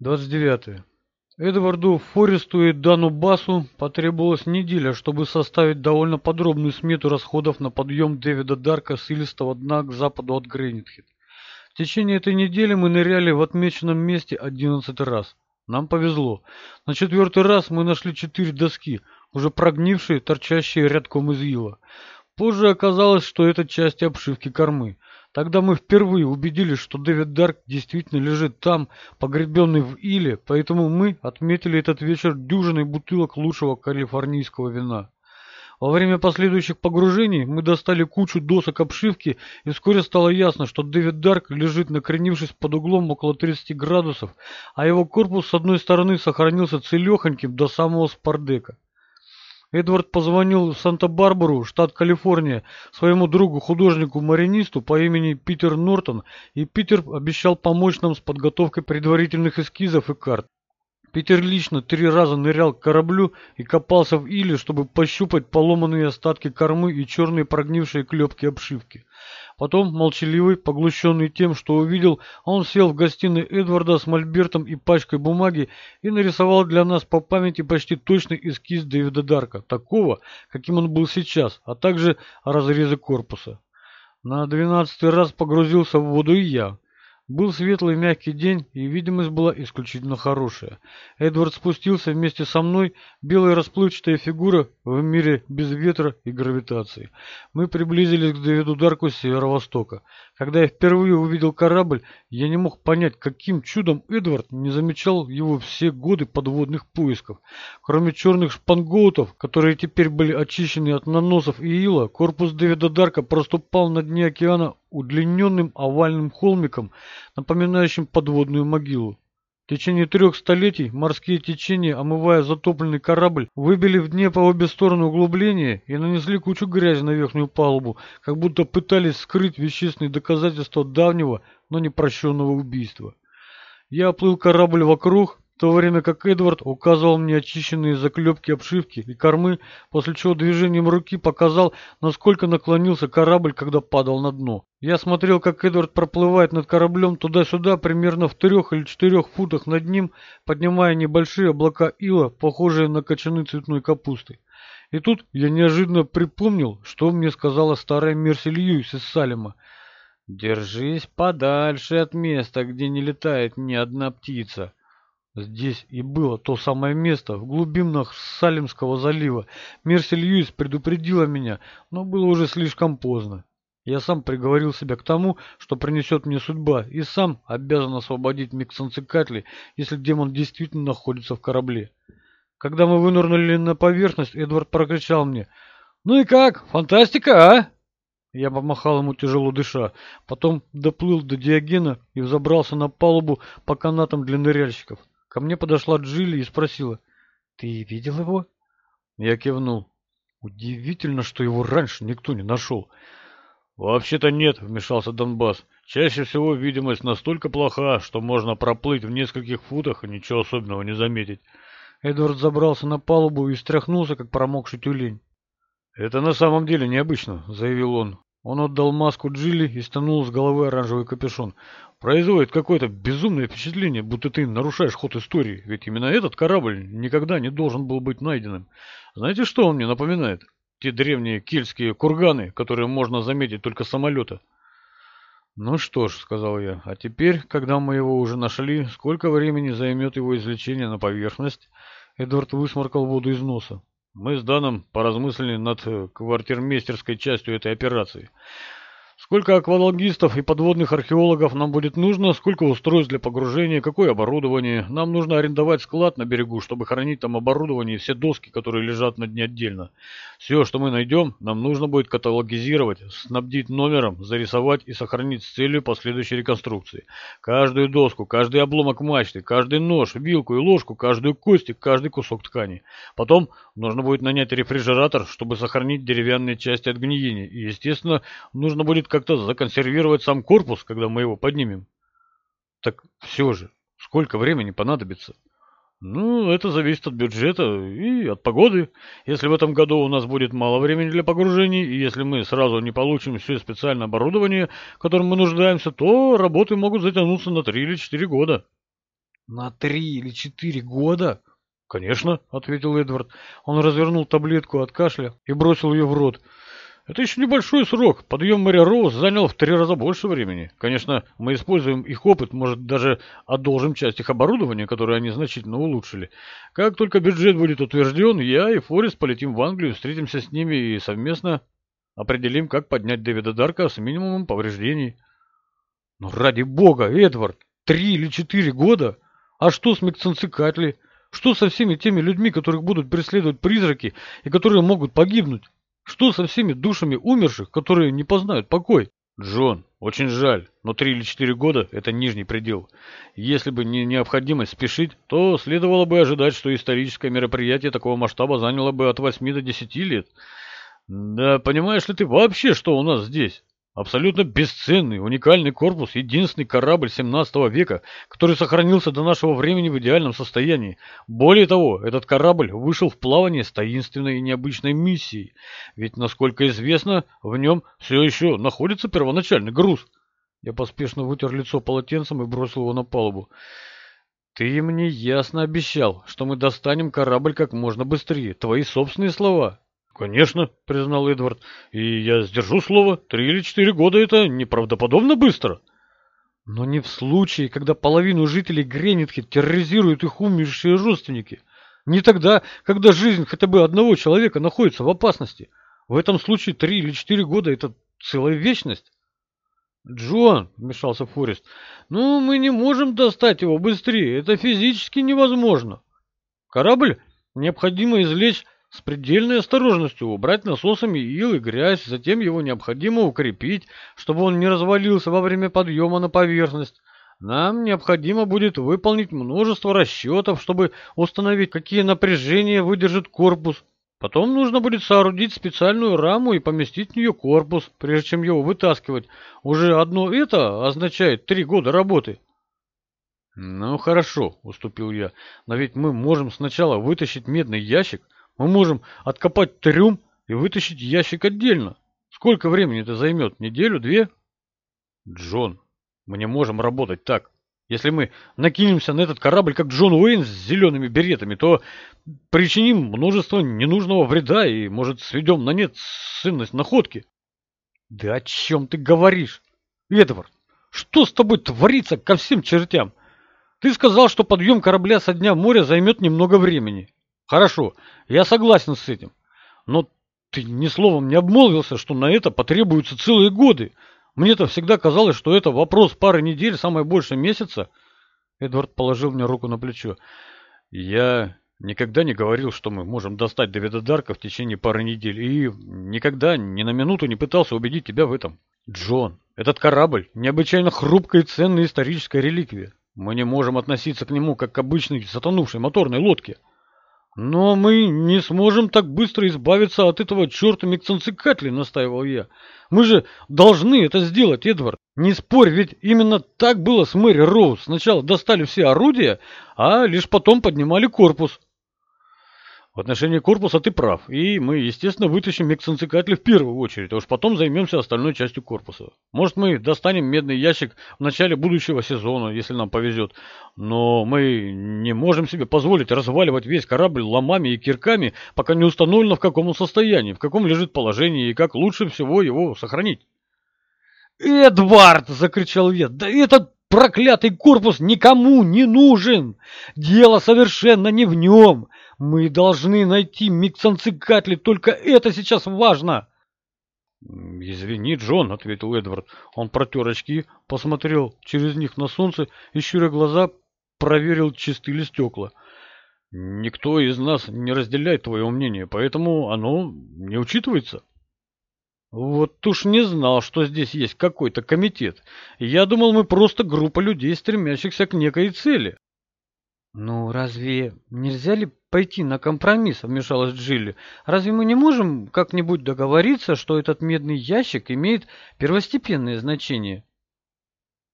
29. Эдварду Форесту и Дану Басу потребовалась неделя, чтобы составить довольно подробную смету расходов на подъем Дэвида Дарка с илистого дна к западу от Грейнитхед. В течение этой недели мы ныряли в отмеченном месте 11 раз. Нам повезло. На четвертый раз мы нашли четыре доски, уже прогнившие, торчащие рядком из ила. Позже оказалось, что это части обшивки кормы. Тогда мы впервые убедились, что Дэвид Дарк действительно лежит там, погребенный в иле, поэтому мы отметили этот вечер дюжиной бутылок лучшего калифорнийского вина. Во время последующих погружений мы достали кучу досок обшивки, и вскоре стало ясно, что Дэвид Дарк лежит накренившись под углом около 30 градусов, а его корпус с одной стороны сохранился целехоньким до самого спардека. Эдвард позвонил в Санта-Барбару, штат Калифорния, своему другу-художнику-маринисту по имени Питер Нортон, и Питер обещал помочь нам с подготовкой предварительных эскизов и карт. Питер лично три раза нырял к кораблю и копался в иле, чтобы пощупать поломанные остатки кормы и черные прогнившие клепки обшивки. Потом, молчаливый, поглощенный тем, что увидел, он сел в гостиной Эдварда с мольбертом и пачкой бумаги и нарисовал для нас по памяти почти точный эскиз Дэвида Дарка, такого, каким он был сейчас, а также разрезы корпуса. На двенадцатый раз погрузился в воду и я. Был светлый мягкий день, и видимость была исключительно хорошая. Эдвард спустился вместе со мной, белая расплывчатая фигура в мире без ветра и гравитации. Мы приблизились к Дэвиду Дарку с северо-востока. Когда я впервые увидел корабль, я не мог понять, каким чудом Эдвард не замечал его все годы подводных поисков. Кроме черных шпангоутов, которые теперь были очищены от наносов и ила, корпус Дэвида Дарка проступал на дне океана удлиненным овальным холмиком, напоминающим подводную могилу. В течение трех столетий морские течения, омывая затопленный корабль, выбили в дне по обе стороны углубления и нанесли кучу грязи на верхнюю палубу, как будто пытались скрыть вещественные доказательства давнего, но непрощенного убийства. Я оплыл корабль вокруг, то время как Эдвард указывал мне очищенные заклепки обшивки и кормы, после чего движением руки показал, насколько наклонился корабль, когда падал на дно. Я смотрел, как Эдвард проплывает над кораблем туда-сюда, примерно в трех или четырех футах над ним, поднимая небольшие облака ила, похожие на кочаны цветной капусты. И тут я неожиданно припомнил, что мне сказала старая Мерси Льюис из Салема. «Держись подальше от места, где не летает ни одна птица». Здесь и было то самое место, в глубинах Салимского залива. Мерси Льюис предупредила меня, но было уже слишком поздно. Я сам приговорил себя к тому, что принесет мне судьба, и сам обязан освободить Миксанцикатли, если демон действительно находится в корабле. Когда мы вынырнули на поверхность, Эдвард прокричал мне «Ну и как? Фантастика, а?» Я помахал ему тяжело дыша, потом доплыл до Диогена и взобрался на палубу по канатам для ныряльщиков. Ко мне подошла Джилли и спросила, «Ты видел его?» Я кивнул. Удивительно, что его раньше никто не нашел. «Вообще-то нет», — вмешался Донбасс. «Чаще всего видимость настолько плоха, что можно проплыть в нескольких футах и ничего особенного не заметить». Эдвард забрался на палубу и встряхнулся, как промокший тюлень. «Это на самом деле необычно», — заявил он. Он отдал маску Джилли и стянул с головы оранжевый капюшон. «Производит какое-то безумное впечатление, будто ты нарушаешь ход истории, ведь именно этот корабль никогда не должен был быть найденным. Знаете, что он мне напоминает? Те древние кельтские курганы, которые можно заметить только самолета». «Ну что ж», — сказал я, — «а теперь, когда мы его уже нашли, сколько времени займет его извлечение на поверхность?» Эдвард высморкал воду из носа. Мы с Даном поразмыслили над э, квартирмейстерской частью этой операции. Сколько аквалогистов и подводных археологов нам будет нужно, сколько устройств для погружения, какое оборудование. Нам нужно арендовать склад на берегу, чтобы хранить там оборудование и все доски, которые лежат на дне отдельно. Все, что мы найдем, нам нужно будет каталогизировать, снабдить номером, зарисовать и сохранить с целью последующей реконструкции. Каждую доску, каждый обломок мачты, каждый нож, вилку и ложку, каждую костик, каждый кусок ткани. Потом нужно будет нанять рефрижератор, чтобы сохранить деревянные части от гниения. И, естественно, нужно будет как-то законсервировать сам корпус, когда мы его поднимем. Так все же, сколько времени понадобится? Ну, это зависит от бюджета и от погоды. Если в этом году у нас будет мало времени для погружений, и если мы сразу не получим все специальное оборудование, которым мы нуждаемся, то работы могут затянуться на 3 или 4 года. На три или четыре года? Конечно, ответил Эдвард. Он развернул таблетку от кашля и бросил ее в рот. Это еще небольшой срок. Подъем моря Роуз занял в три раза больше времени. Конечно, мы используем их опыт, может, даже одолжим часть их оборудования, которое они значительно улучшили. Как только бюджет будет утвержден, я и Форест полетим в Англию, встретимся с ними и совместно определим, как поднять Дэвида Дарка с минимумом повреждений. Но ради бога, Эдвард, три или четыре года? А что с Миксенцикатли? Что со всеми теми людьми, которых будут преследовать призраки и которые могут погибнуть? Что со всеми душами умерших, которые не познают покой? Джон, очень жаль, но три или четыре года – это нижний предел. Если бы не необходимость спешить, то следовало бы ожидать, что историческое мероприятие такого масштаба заняло бы от восьми до десяти лет. Да понимаешь ли ты вообще, что у нас здесь? Абсолютно бесценный, уникальный корпус, единственный корабль 17 века, который сохранился до нашего времени в идеальном состоянии. Более того, этот корабль вышел в плавание с таинственной и необычной миссией. Ведь, насколько известно, в нем все еще находится первоначальный груз. Я поспешно вытер лицо полотенцем и бросил его на палубу. Ты мне ясно обещал, что мы достанем корабль как можно быстрее. Твои собственные слова. «Конечно», — признал Эдвард, — «и я сдержу слово. Три или четыре года — это неправдоподобно быстро». «Но не в случае, когда половину жителей Гренитхи терроризируют их умершие родственники. Не тогда, когда жизнь хотя бы одного человека находится в опасности. В этом случае три или четыре года — это целая вечность». «Джон», — вмешался Форест, — «ну мы не можем достать его быстрее. Это физически невозможно. Корабль необходимо извлечь с предельной осторожностью убрать насосами ил и грязь, затем его необходимо укрепить, чтобы он не развалился во время подъема на поверхность. Нам необходимо будет выполнить множество расчетов, чтобы установить, какие напряжения выдержит корпус. Потом нужно будет соорудить специальную раму и поместить в нее корпус, прежде чем его вытаскивать. Уже одно это означает три года работы. «Ну хорошо», — уступил я, — «но ведь мы можем сначала вытащить медный ящик, мы можем откопать трюм и вытащить ящик отдельно. Сколько времени это займет? Неделю, две? Джон, мы не можем работать так. Если мы накинемся на этот корабль, как Джон Уэйн с зелеными беретами, то причиним множество ненужного вреда и, может, сведем на нет ценность находки. Да о чем ты говоришь? Эдвард, что с тобой творится ко всем чертям? Ты сказал, что подъем корабля со дня моря займет немного времени. Хорошо, я согласен с этим. Но ты ни словом не обмолвился, что на это потребуются целые годы. Мне-то всегда казалось, что это вопрос пары недель, самое больше месяца. Эдвард положил мне руку на плечо. Я никогда не говорил, что мы можем достать Давида Дарка в течение пары недель. И никогда ни на минуту не пытался убедить тебя в этом. Джон, этот корабль необычайно хрупкая и ценная историческая реликвия. Мы не можем относиться к нему как к обычной затонувшей моторной лодке. «Но мы не сможем так быстро избавиться от этого черта Миксенцикатли», — настаивал я. «Мы же должны это сделать, Эдвард. Не спорь, ведь именно так было с Мэри Роуз. Сначала достали все орудия, а лишь потом поднимали корпус. В отношении корпуса ты прав, и мы, естественно, вытащим мексанцикатли в первую очередь, а уж потом займемся остальной частью корпуса. Может, мы достанем медный ящик в начале будущего сезона, если нам повезет, но мы не можем себе позволить разваливать весь корабль ломами и кирками, пока не установлено в каком он состоянии, в каком лежит положение и как лучше всего его сохранить. «Эдвард!» — закричал я. «Да этот проклятый корпус никому не нужен! Дело совершенно не в нем!» Мы должны найти Миксанцикатли, только это сейчас важно. «Извини, Джон», — ответил Эдвард. Он протер очки, посмотрел через них на солнце и, щуря глаза, проверил, чисты ли стекла. «Никто из нас не разделяет твое мнение, поэтому оно не учитывается». «Вот уж не знал, что здесь есть какой-то комитет. Я думал, мы просто группа людей, стремящихся к некой цели». «Ну, разве нельзя ли пойти на компромисс?» — вмешалась Джилли. «Разве мы не можем как-нибудь договориться, что этот медный ящик имеет первостепенное значение?»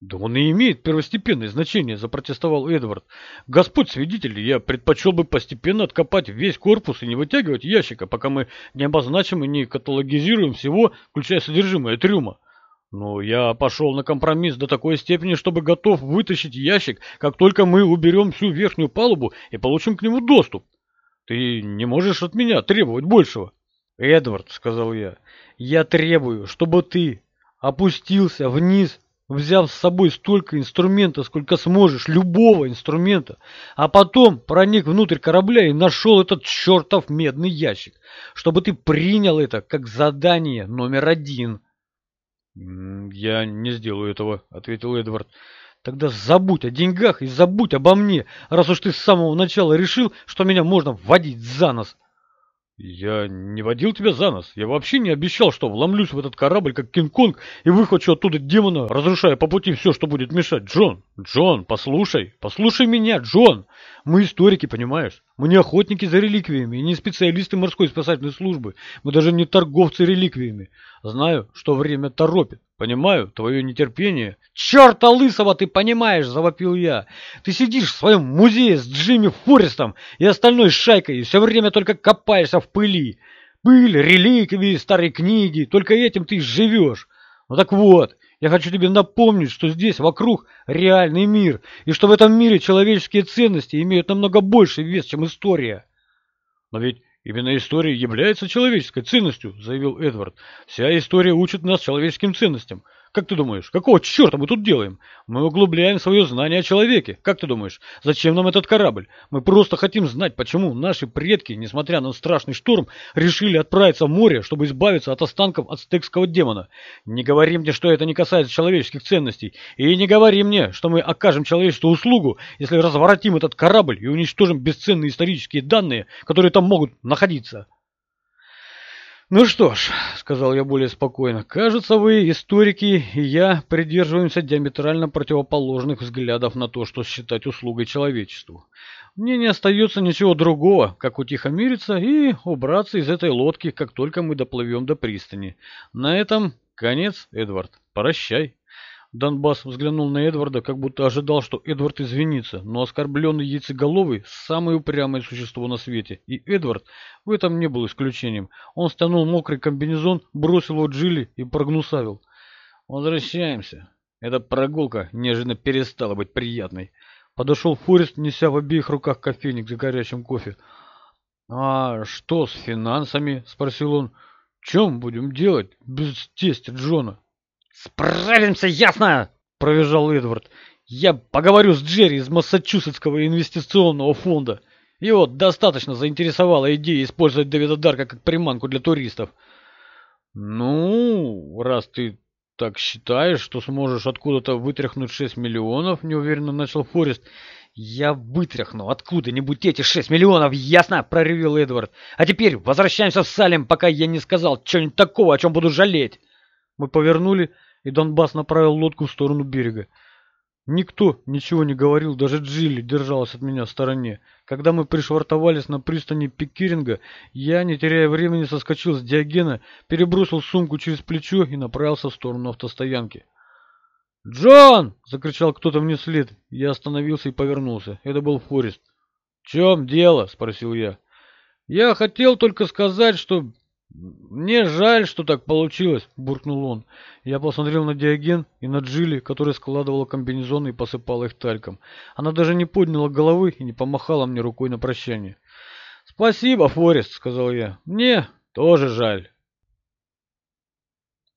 «Да он и имеет первостепенное значение», — запротестовал Эдвард. «Господь свидетель, я предпочел бы постепенно откопать весь корпус и не вытягивать ящика, пока мы не обозначим и не каталогизируем всего, включая содержимое трюма. Но я пошел на компромисс до такой степени, чтобы готов вытащить ящик, как только мы уберем всю верхнюю палубу и получим к нему доступ. Ты не можешь от меня требовать большего. Эдвард, сказал я, я требую, чтобы ты опустился вниз, взяв с собой столько инструмента, сколько сможешь, любого инструмента, а потом проник внутрь корабля и нашел этот чертов медный ящик, чтобы ты принял это как задание номер один. «Я не сделаю этого», — ответил Эдвард. «Тогда забудь о деньгах и забудь обо мне, раз уж ты с самого начала решил, что меня можно вводить за нос». «Я не водил тебя за нос. Я вообще не обещал, что вломлюсь в этот корабль, как Кинг-Конг, и выхвачу оттуда демона, разрушая по пути все, что будет мешать. Джон, Джон, послушай, послушай меня, Джон. Мы историки, понимаешь? Мы не охотники за реликвиями и не специалисты морской спасательной службы. Мы даже не торговцы реликвиями. Знаю, что время торопит. Понимаю твое нетерпение. Черта лысого ты понимаешь, завопил я. Ты сидишь в своем музее с Джимми Форестом и остальной шайкой и все время только копаешься в пыли. Пыль, реликвии, старые книги. Только этим ты живешь. Ну так вот, я хочу тебе напомнить, что здесь вокруг реальный мир, и что в этом мире человеческие ценности имеют намного больше вес, чем история. Но ведь именно история является человеческой ценностью, заявил Эдвард. Вся история учит нас человеческим ценностям. Как ты думаешь, какого черта мы тут делаем? Мы углубляем свое знание о человеке. Как ты думаешь, зачем нам этот корабль? Мы просто хотим знать, почему наши предки, несмотря на страшный шторм, решили отправиться в море, чтобы избавиться от останков ацтекского демона. Не говори мне, что это не касается человеческих ценностей. И не говори мне, что мы окажем человечеству услугу, если разворотим этот корабль и уничтожим бесценные исторические данные, которые там могут находиться. «Ну что ж», — сказал я более спокойно, — «кажется, вы, историки, и я придерживаемся диаметрально противоположных взглядов на то, что считать услугой человечеству. Мне не остается ничего другого, как утихомириться и убраться из этой лодки, как только мы доплывем до пристани. На этом конец, Эдвард. Прощай». Донбасс взглянул на Эдварда, как будто ожидал, что Эдвард извинится, но оскорбленный яйцеголовый – самое упрямое существо на свете, и Эдвард в этом не был исключением. Он стянул мокрый комбинезон, бросил его Джилли и прогнусавил. «Возвращаемся. Эта прогулка неожиданно перестала быть приятной». Подошел Форест, неся в обеих руках кофейник за горячим кофе. «А что с финансами?» – спросил он. «Чем будем делать без тестя Джона?» «Справимся, ясно!» – провизжал Эдвард. «Я поговорю с Джерри из Массачусетского инвестиционного фонда. Его достаточно заинтересовала идея использовать Дэвида Дарка как приманку для туристов». «Ну, раз ты так считаешь, что сможешь откуда-то вытряхнуть 6 миллионов», – неуверенно начал Форест. «Я вытряхну откуда-нибудь эти 6 миллионов, ясно?» – проревел Эдвард. «А теперь возвращаемся в Салем, пока я не сказал чего-нибудь такого, о чем буду жалеть». Мы повернули и Донбасс направил лодку в сторону берега. Никто ничего не говорил, даже Джилли держалась от меня в стороне. Когда мы пришвартовались на пристани Пикеринга, я, не теряя времени, соскочил с Диогена, перебросил сумку через плечо и направился в сторону автостоянки. «Джон!» — закричал кто-то мне вслед. Я остановился и повернулся. Это был Форест. «В чем дело?» — спросил я. «Я хотел только сказать, что «Мне жаль, что так получилось», — буркнул он. Я посмотрел на Диоген и на Джилли, которая складывала комбинезоны и посыпала их тальком. Она даже не подняла головы и не помахала мне рукой на прощание. «Спасибо, Форест», — сказал я. «Мне тоже жаль.